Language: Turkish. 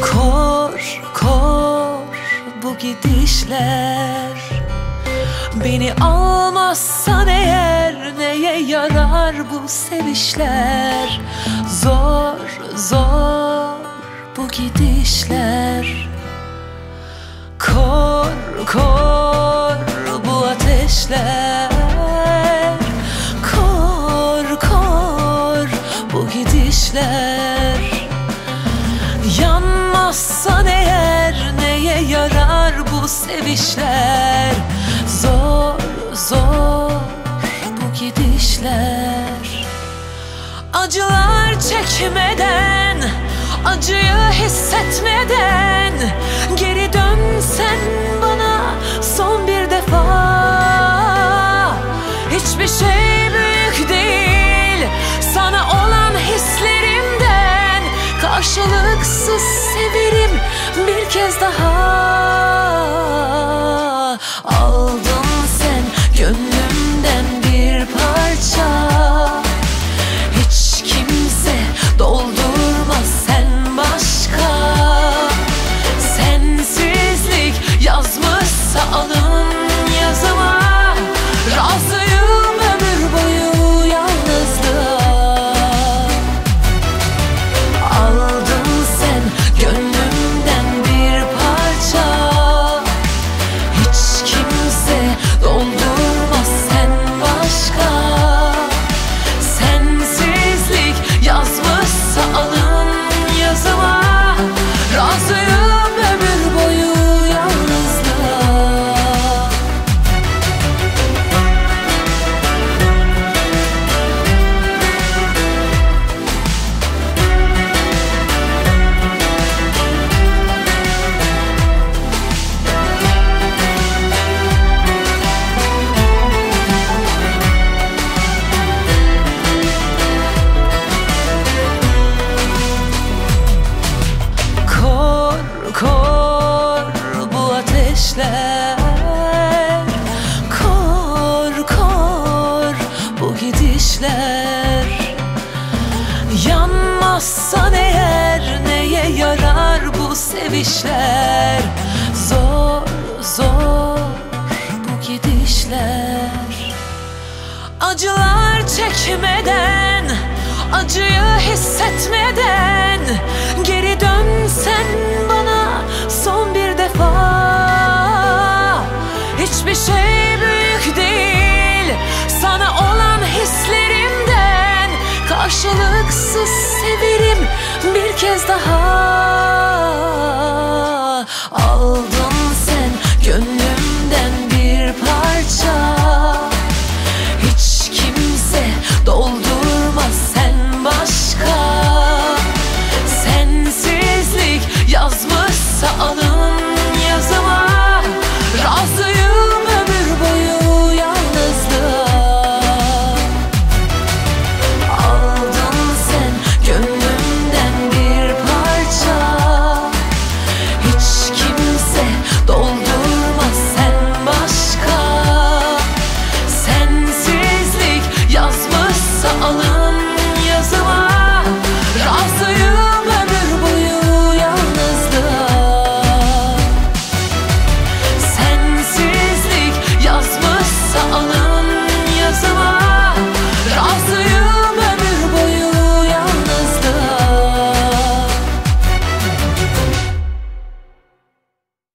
Kor kor bu gidişler. Beni almazsan eğer neye yarar bu sevişler? Zor zor bu gidişler. Kor kor bu ateşler. Kor kor bu gidişler sevişler. Zor zor bu gidişler. Acılar çekmeden Acıyı hissetmeden Geri dönsen bana son bir defa. Hiçbir şey büyük değil Sana olan hislerimden Karşılıksız severim bir kez daha ateşler Kor kor bu gidişler. Yanmazsan eğer neye yarar bu sevişler? Zor zor bu gidişler. Acılar çekmeden Acıyı hissetmeden Geri dönsen bana son bir defa Hiçbir şey büyük değil. Sana olan hislerimden Karşılıksız severim. Bir kez daha Aldın sen gönlümden bir parça. Hiç kimse doldurmaz sen başka. Sensizlik yazmışsa alın